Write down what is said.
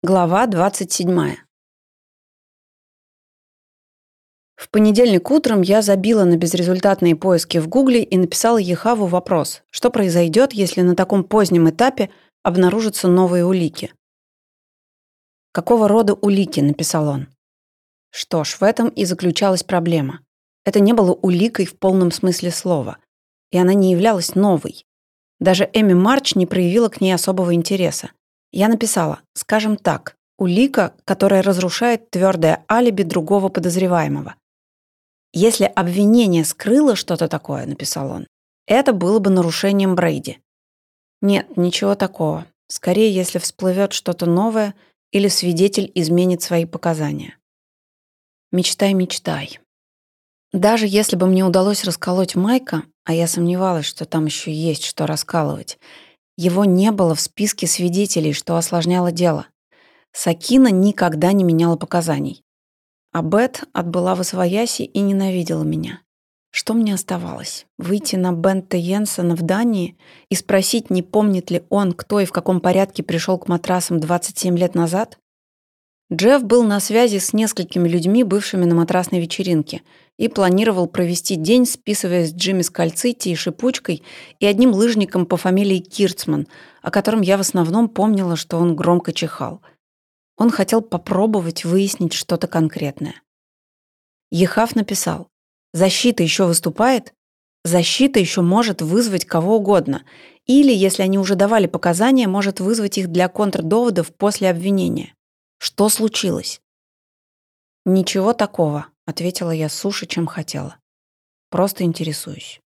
Глава 27. В понедельник утром я забила на безрезультатные поиски в Гугле и написала Ехаву вопрос, что произойдет, если на таком позднем этапе обнаружатся новые улики. «Какого рода улики?» — написал он. Что ж, в этом и заключалась проблема. Это не было уликой в полном смысле слова, и она не являлась новой. Даже Эми Марч не проявила к ней особого интереса. Я написала, скажем так, улика, которая разрушает твердое алиби другого подозреваемого. Если обвинение скрыло что-то такое, написал он, это было бы нарушением Брейди. Нет, ничего такого. Скорее, если всплывет что-то новое или свидетель изменит свои показания. Мечтай, мечтай. Даже если бы мне удалось расколоть Майка, а я сомневалась, что там еще есть что раскалывать, его не было в списке свидетелей, что осложняло дело. Сакина никогда не меняла показаний. А Бет отбыла в Освояси и ненавидела меня. Что мне оставалось? Выйти на Бента Йенсена в Дании и спросить, не помнит ли он, кто и в каком порядке пришел к матрасам 27 лет назад? Джефф был на связи с несколькими людьми, бывшими на матрасной вечеринке, и планировал провести день, списываясь с Джимми Скальцити и Шипучкой и одним лыжником по фамилии Кирцман, о котором я в основном помнила, что он громко чихал. Он хотел попробовать выяснить что-то конкретное. Ехав написал, «Защита еще выступает? Защита еще может вызвать кого угодно, или, если они уже давали показания, может вызвать их для контрдоводов после обвинения. Что случилось?» «Ничего такого», — ответила я суше, чем хотела. «Просто интересуюсь».